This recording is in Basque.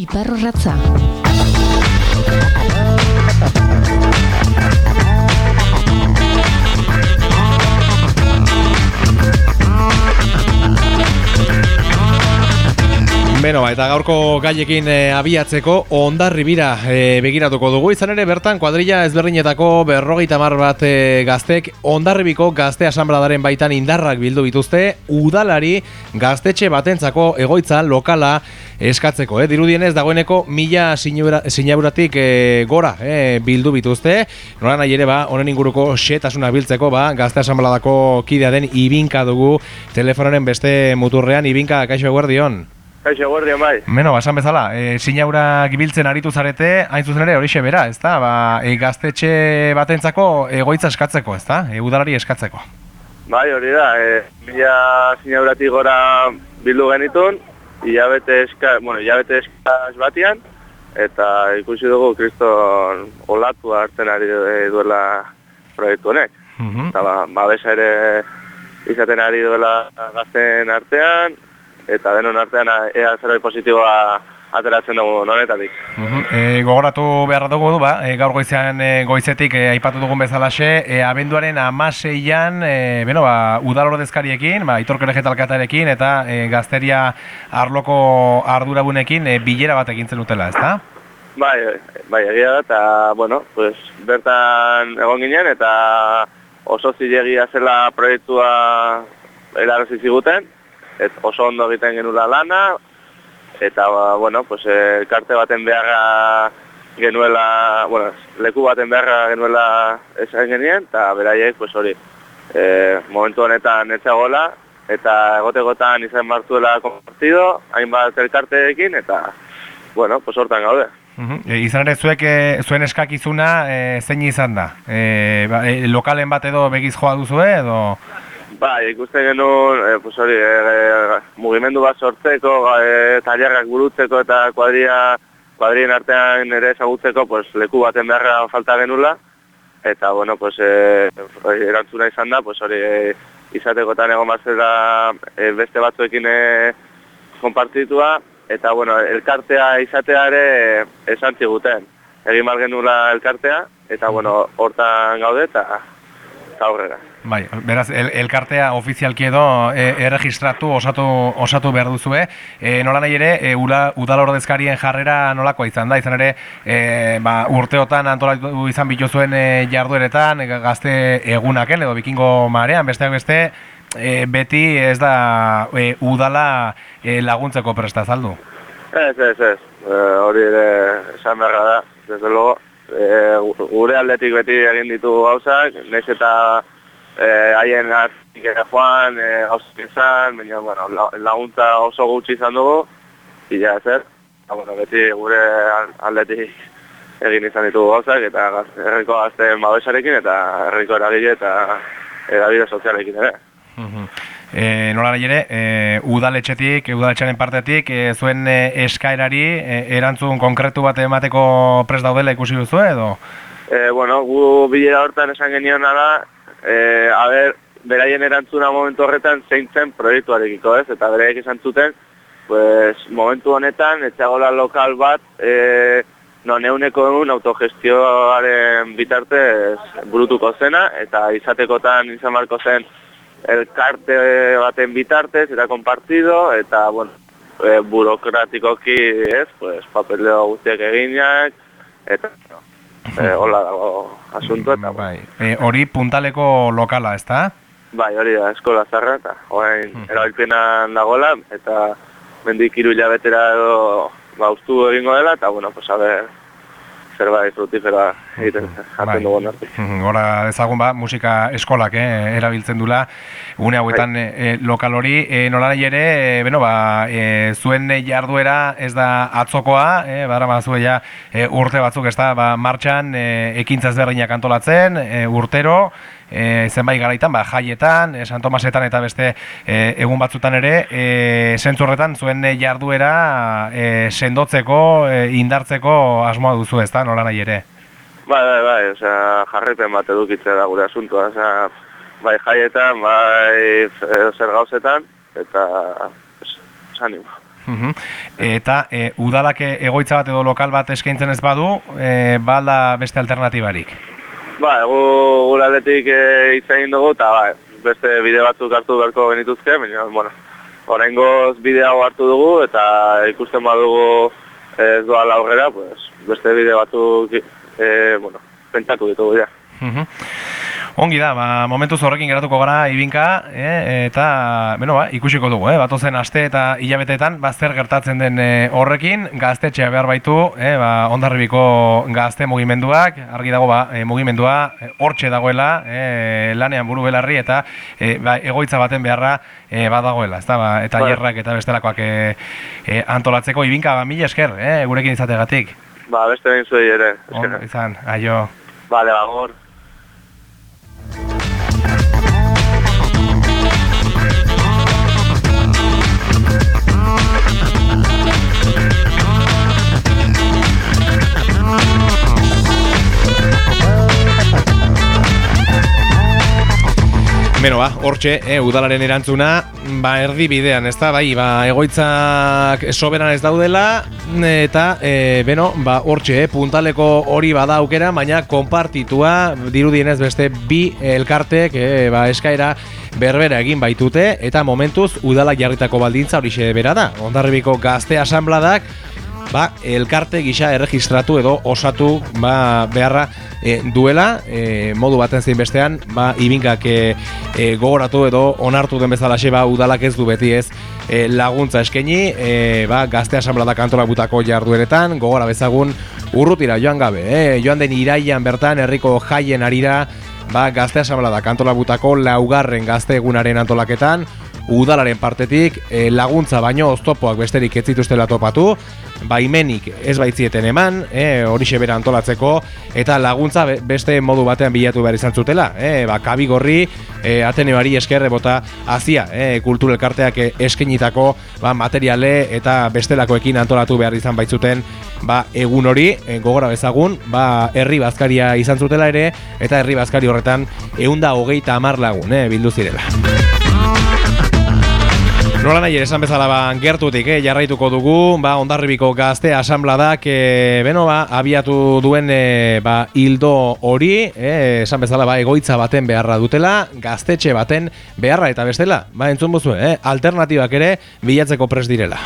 Iparro Beno, eta gaurko gaiekin e, abiatzeko ondarri bira e, begiratuko dugu. Izan ere, bertan, kuadrilla ezberdinetako berrogeita mar bat e, gaztek ondarribiko gazte asambladaren baitan indarrak bildu bituzte, udalari gaztetxe batentzako egoitza lokala eskatzeko. E, dirudienez, dagoeneko mila sinauratik e, gora e, bildu bituzte. Nola nahi ere, ba, honen inguruko xetasuna biltzeko, ba, gazte asambladako kidea den ibinka dugu telefonaren beste muturrean. Ibinka, kaixo eguerdion. Kaixo, guardia bai. Beno, basan bezala, e, sinaura gibiltzen aritu zarete, hain zuzen ere horixe bera, ezta? Ba, e, gaztetxe batentzako egoitza eskatzeko, ezta? E, udalari eskatzeko. Bai, hori da, e, mila sinauratik gora bildu genitun, hilabete eska, bueno, hilabete eskaz batian, eta ikusi dugu kriston olatu hartzen ari duela proiektu honek. Mhm. Eta ba, babesa ere izaten ari duela gazten artean, eta denon artean ea zeroi positiboa ateratzen dugu nonetatik. Mhm. E, gogoratu beharra dugu du, ba, e, gaur goizean e, goizetik e, aipatu dugun bezalaxe, e, abenduaren amaseian, e, beno, ba, udal dezkariekin, ba, itorko vegetalkatarekin eta e, gazteria arloko ardurabunekin e, bilera bat egintzen utela, ezta? Bai, bai, egia da, eta, bueno, pues, bertan egon ginen, eta oso zilegia zela proiektua erarazi ziguten, ez oso ondo egiten genula lana, eta, ba, bueno, pues, e, karte baten beharra genuela, bueno, leku baten beharra genuela esan genien, eta beraiek, pues, hori, e, momentu honetan etzagola, eta egotegotan izan martuela konpartido, hainbat elkarteekin, eta, bueno, pues, hortan gaude. E, izan ere, zuek, e, zuen eskakizuna e, zein izan da? E, ba, e, lokalen bat edo begiz joa duzu edo... Ba, ikusten genuen, e, pues hori, e, mugimendu bat sortzeko, e, taliarrak burutzeko eta kuadria, kuadrien artean ere ezagutzeko, pues, leku baten beharra falta genula. Eta, bueno, pues, e, erantzuna izan da, pues, hori, e, izatekotan egon batzela e, beste batzuekin e, konpartitua. Eta, bueno, elkartea izatea ere esan ziguten. Egin mal genula elkartea, eta, bueno, hortan gaude eta aurrera. Bai, beraz, el, elkartea ofizialki edo e, erregistratu osatu, osatu behar duzue. E, nola nahi ere, e, ula, udal ordezkarien jarrera nolakoa izan da, izan ere, e, ba, urteotan antolatu izan bituzuen e, jardueretan, e, gazte egunaken edo bikingo marean, besteak beste, e, beti ez da e, udala e, laguntzeko presta zaldu. Ez, ez, ez. E, hori ere esan beharra da, desde logo. E, gure aldetik beti egin ditu gauzak, nahiz eta eh, haien hartik ere joan, eh, gauzak izan, baina, bueno, laguntza oso gutxi izan dugu, ila zer, eta, bueno, beti gure aldetik egin izan ditugu gauzak, eta herriko gazten babesarekin, eta herriko eragile eta edabide sozialekin ere. E, nola ere, e, udaletxetik, udaletxearen partetik, e, zuen e, eskaerari e, erantzun konkretu bat emateko prest daudela ikusi duzu edo? E, bueno, gu bilera hortan esan genion da, e, a ber, beraien erantzuna momentu horretan zein zen proiektuarekiko ez, eta beraiek izan zuten, pues, momentu honetan, etxagola lokal bat, e, no, neuneko egun autogestioaren bitartez burutuko zena, eta izatekotan izan marko zen elkarte baten bitartez, eta konpartido, eta, bueno, e, burokratikoki, ez, pues, papeleo guztiak eginak, eta, e, hola dago asunto eta bai. E, hori puntaleko lokala, ezta? Bai, hori da, eskola zarra eta orain hmm. erabilpenan dagoela eta mendik hiru hilabetera edo ba egingo dela eta bueno, pues a ver zerbait frutifera egiten jartzen bai. dugu nartu. Hora ezagun ba, musika eskolak eh, erabiltzen dula, une hauetan bai. eh, lokal hori, eh, nola nahi ere, eh, beno, ba, eh, zuen jarduera ez da atzokoa, eh, bara ba, ja, eh, urte batzuk ez da, ba, martxan eh, ekintza ezberdinak antolatzen, eh, urtero, e, zenbait garaitan, ba, jaietan, e, San Tomasetan eta beste e, egun batzutan ere, e, zentzurretan zuen jarduera e, sendotzeko, e, indartzeko asmoa duzu ez da, nola nahi ere? Bai, bai, bai, oza, jarrepen bat edukitzea da gure asuntua, oza, bai jaietan, bai zer gauzetan, eta, pues, animo. Mhm. Eta e, udalak egoitza bat edo lokal bat eskaintzen ez badu, e, balda beste alternatibarik? Ba, egu guraletik e, izan dugu, eta ba, beste bide batzuk hartu beharko genituzke, baina, bueno, horrengoz bidea hartu dugu, eta ikusten badugu ez doa aurrera, pues, beste bide batzuk, e, bueno, pentsatu ditugu, ja. Mhm. Ongi da, ba, momentu horrekin geratuko gara ibinka, e, eta, bueno, ba, ikusiko dugu, eh, batozen aste eta hilabetetan, ba, zer gertatzen den e, horrekin, gaztetxea behar baitu, e, ba, ondarribiko gazte mugimenduak, argi dago, ba, e, mugimendua, e, hortxe dagoela, e, lanean buru belarri, eta e, ba, egoitza baten beharra e, badagoela, ez da, ba, eta ba. hierrak eta bestelakoak e, e, antolatzeko, ibinka, ba, mila esker, e, gurekin izategatik. Ba, beste behin zuei ere. Ondo, izan, aio. Vale, bagor. Beno, ba, hortxe, eh, udalaren erantzuna, ba, erdi bidean, ez da, bai, ba, egoitzak soberan ez daudela, eta, e, beno, ba, hortxe, eh, puntaleko hori bada aukera, baina konpartitua, dirudienez beste, bi elkartek, eh, ba, eskaera, berbera egin baitute, eta momentuz, udalak jarritako baldintza hori bera da. Ondarribiko gazte asambladak, ba, elkarte gisa erregistratu edo osatu ba, beharra e, duela, e, modu baten zein bestean, ba, ibinkak e, e, gogoratu edo onartu den bezala ba, udalak ez du beti ez e, laguntza eskeni, e, ba, gazte asamblada kantola butako jardueretan, gogora bezagun urrutira joan gabe, e, joan den iraian bertan, herriko jaien arira, ba, gazte asamblada kantola butako laugarren gazte egunaren antolaketan, udalaren partetik e, laguntza baino oztopoak besterik ez zituztela topatu, baimenik ez baitzieten eman, e, hori bera antolatzeko, eta laguntza beste modu batean bilatu behar izan zutela. E, ba, kabigorri, e, ateneoari eskerre bota azia, e, kulturelkarteak eskenitako ba, materiale eta bestelakoekin antolatu behar izan baitzuten ba, egun hori, e, gogora bezagun, ba, herri bazkaria izan zutela ere, eta herri bazkari horretan eunda hogeita amar lagun, e, bildu zirela. Nola nahi esan bezala ba, gertutik, eh, jarraituko dugu, ba, ondarribiko gazte asambladak, eh, beno, ba, abiatu duen eh, ba, hildo hori, eh, esan bezala ba, egoitza baten beharra dutela, gaztetxe baten beharra eta bestela, ba, entzun buzu, eh, alternatibak ere bilatzeko pres direla.